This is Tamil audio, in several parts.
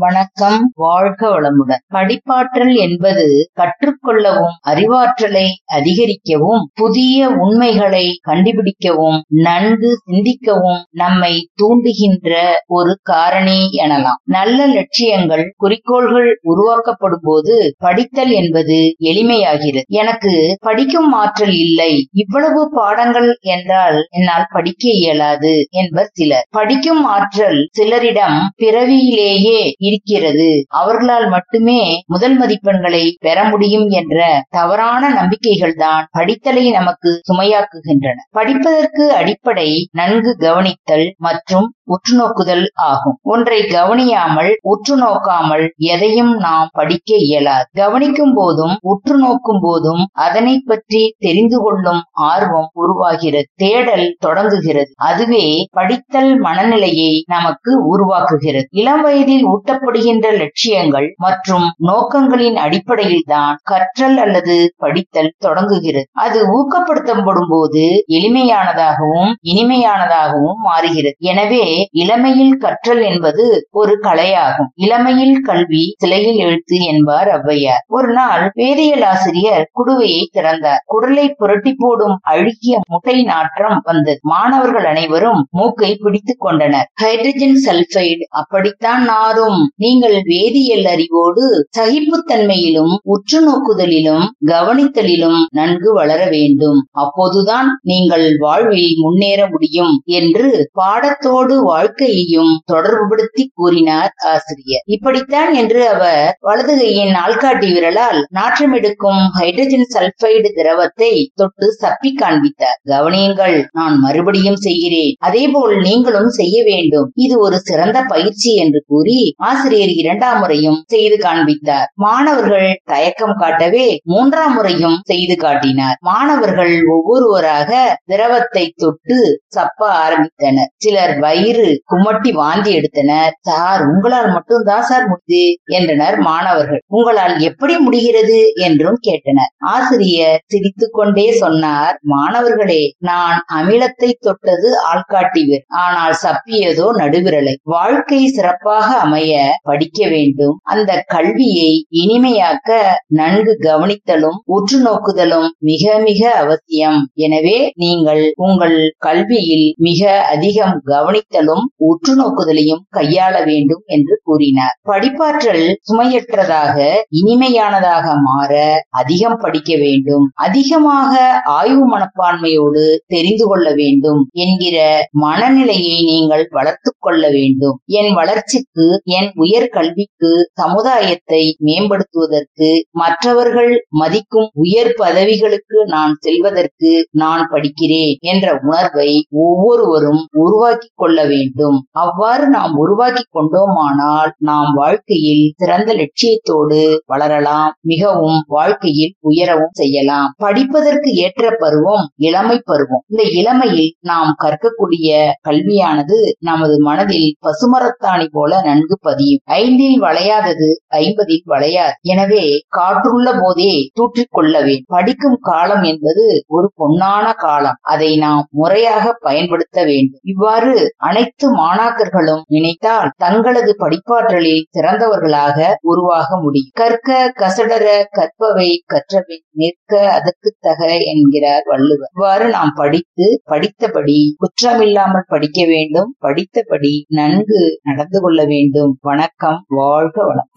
வணக்கம் வாழ்க வளமுடன். படிப்பாற்றல் என்பது கற்றுக்கொள்ளவும் அறிவாற்றலை அதிகரிக்கவும் புதிய உண்மைகளை கண்டுபிடிக்கவும் நன்கு சிந்திக்கவும் நம்மை தூண்டுகின்ற ஒரு காரணி எனலாம். நல்ல லட்சியங்கள் குறிக்கோள்கள் உருவாக்கப்படும் போது படித்தல் என்பது எளிமையாகிறது. எனக்கு படிக்கும் ஆற்றல் இல்லை. இவ்வளவு பாடங்கள் என்றால் என்னால் படிக்க இயலாது என்பர் சிலர். படிக்கும் ஆற்றல் சிலரிடம் பிறவியிலேயே இருக்கிறது. அவர்களால் மட்டுமே முதல் மதிப்பெண்களை பெற முடியும் என்ற தவறான நம்பிக்கைகள் தான் படித்தலை நமக்கு சுமையாக்குகின்றன. படிப்பதற்கு அடிப்படை நன்கு கவனித்தல் மற்றும் உற்றுநோக்குதல் ஆகும். ஒன்றை கவனியாமல் உற்று நோக்காமல் எதையும் நாம் படிக்க இயலாது. கவனிக்கும் போதும் உற்று நோக்கும் போதும் அதனை பற்றி தெரிந்து கொள்ளும் ஆர்வம் உருவாகிறது. தேடல் தொடங்குகிறது. அதுவே படித்தல் மனநிலையை நமக்கு உருவாக்குகிறது. இளம் வயதில் ஊட்டப்படுகின்ற லட்சியங்கள் மற்றும் நோக்கங்களின் அடிப்படையில் தான் கற்றல் அல்லது படித்தல் தொடங்குகிறது. அது ஊக்கப்படுத்தப்படும் போது எளிமையானதாகவும் இனிமையானதாகவும் மாறுகிறது. எனவே இளமையில் கற்றல் என்பது ஒரு கலையாகும். இளமையில் கல்வி சிலையில் எழுத்து என்பார் ஔவையார். ஒரு நாள் வேதியியல் ஆசிரியர் குடுவையை திறந்தார். குடலை புரட்டி போடும் அழுகிய முட்டை நாற்றம் வந்தது. மாணவர்கள் அனைவரும் மூக்கை பிடித்துக் கொண்டனர். ஹைட்ரஜன் சல்பைடு அப்படித்தான் நாரும் நீங்கள் வேதியியல் அறிவோடு சகிப்புத்தன்மையிலும் உற்று நோக்குதலிலும் கவனித்தலிலும் நன்கு வளர வேண்டும். அப்போதுதான் நீங்கள் வாழ்வில் முன்னேற முடியும் என்று பாடத்தோடு வாழ்க்கையையும் தொடர்புபடுத்தி கூறினார் ஆசிரியர். இப்படித்தான் என்று அவர் வலதுகையின் நாள்காட்டி விரலால் நாற்றமெடுக்கும் ஹைட்ரஜன் சல்பைடு திரவத்தை தொட்டு சப்பி காண்பித்தார். கவனியுங்கள் நான் மறுபடியும் செய்கிறேன். அதேபோல் நீங்களும் செய்ய வேண்டும். இது ஒரு சிறந்த பயிற்சி என்று கூறி ஆசிரியர் ஆசிரியர் இரண்டாம் முறையும் செய்து காண்பித்தார். மாணவர்கள் தயக்கம் காட்டவே மூன்றாம் முறையும் செய்து காட்டினார். மாணவர்கள் ஒவ்வொருவராக திரவத்தை தொட்டு சப்ப ஆரம்பித்தனர். சிலர் வயிறு குமட்டி வாந்தி எடுத்தனர். சார் உங்களால் மட்டும்தான் சார் முடிது என்றனர் மாணவர்கள். உங்களால் எப்படி முடிகிறது? என்றும் கேட்டனர். ஆசிரியர் சிரித்துக் கொண்டே சொன்னார் மாணவர்களே நான் அமிலத்தை தொட்டது ஆள்காட்டிவர் ஆனால் சப்பியதோ நடுவிரலை. வாழ்க்கை சிறப்பாக அமைய படிக்க வேண்டும். அந்த கல்வியை இனிமையாக்க நன்கு கவனித்தலும் உற்று நோக்குதலும் மிக மிக அவசியம். எனவே நீங்கள் உங்கள் கல்வியில் மிக அதிகம் கவனித்தலும் உற்று நோக்குதலையும் கையாள வேண்டும் என்று கூறினார். படிப்பாற்றல் சுமையற்றதாக இனிமையானதாக மாற அதிகம் படிக்க வேண்டும். அதிகமாக ஆய்வு மனப்பான்மையோடு தெரிந்து கொள்ள வேண்டும் என்கிற மனநிலையை நீங்கள் வளர்த்து கொள்ள வேண்டும். என் வளர்ச்சிக்கு என் உயர்கல்விக்கு சமுதாயத்தை மேம்படுத்துவதற்கு மற்றவர்கள் மதிக்கும் உயர் பதவிகளுக்கு நான் செல்வதற்கு நான் படிக்கிறேன் என்ற உணர்வை ஒவ்வொருவரும் உருவாக்கி கொள்ள வேண்டும். அவ்வாறு நாம் உருவாக்கி கொண்டோமானால் நாம் வாழ்க்கையில் சிறந்த லட்சியத்தோடு வளரலாம் மிகவும் வாழ்க்கையில் உயரவும் செய்யலாம். படிப்பதற்கு ஏற்ற பருவம் இளமை பருவம். இந்த இளமையில் நாம் கற்கக்கூடிய கல்வியானது நமது மனதில் பசுமரத்தாணி போல நன்கு பதியும் ஐந்தில் வளையாதது ஐம்பதில் வளையாது. எனவே காற்றுள்ள போதே தூற்றிக் கொள்ளவே படிக்கும் காலம் என்பது ஒரு பொன்னான காலம். அதை நாம் முறையாக பயன்படுத்த வேண்டும். இவ்வாறு அனைத்து மாணாக்கர்களும் நினைத்தால் தங்களது படிப்பாற்றலில் சிறந்தவர்களாக உருவாக முடியும். கற்க கசடர கற்பவை கற்றவை நிற்க அதற்கு தக என்கிறார் வள்ளுவர். இவ்வாறு நாம் படித்து படித்தபடி குற்றமில்லாமல் படிக்க வேண்டும். படித்தபடி நன்கு நடந்து கொள்ள வேண்டும். வணக்கம் வாழ்க வளம்.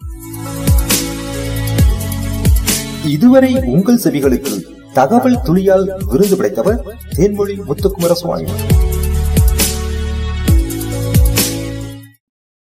இதுவரை உங்கள் செவிகளுக்கு தகவல் துளியால் விருது படைத்தவர் தேன்மொழி முத்துக்குமர சுவாமி